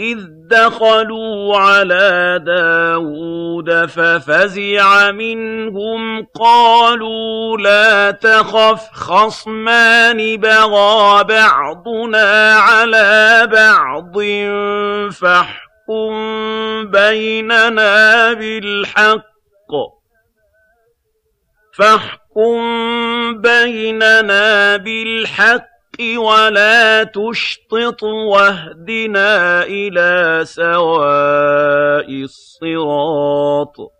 إِذْ دَخَلُوا عَلَىٰ دَاوُودَ فَفَزِعَ مِنْهُمْ قَالُوا لَا تَخَفْ ۖ خَصْمَانِ بَغَىٰ بَعْضُنَا عَلَىٰ بَعْضٍ فَاحْكُم بَيْنَنَا بِالْحَقِّ وَلَا تُشْطِطْ وَاهْدِنَا إِلَىٰ سَوَاءِ الصِّرَاطِ.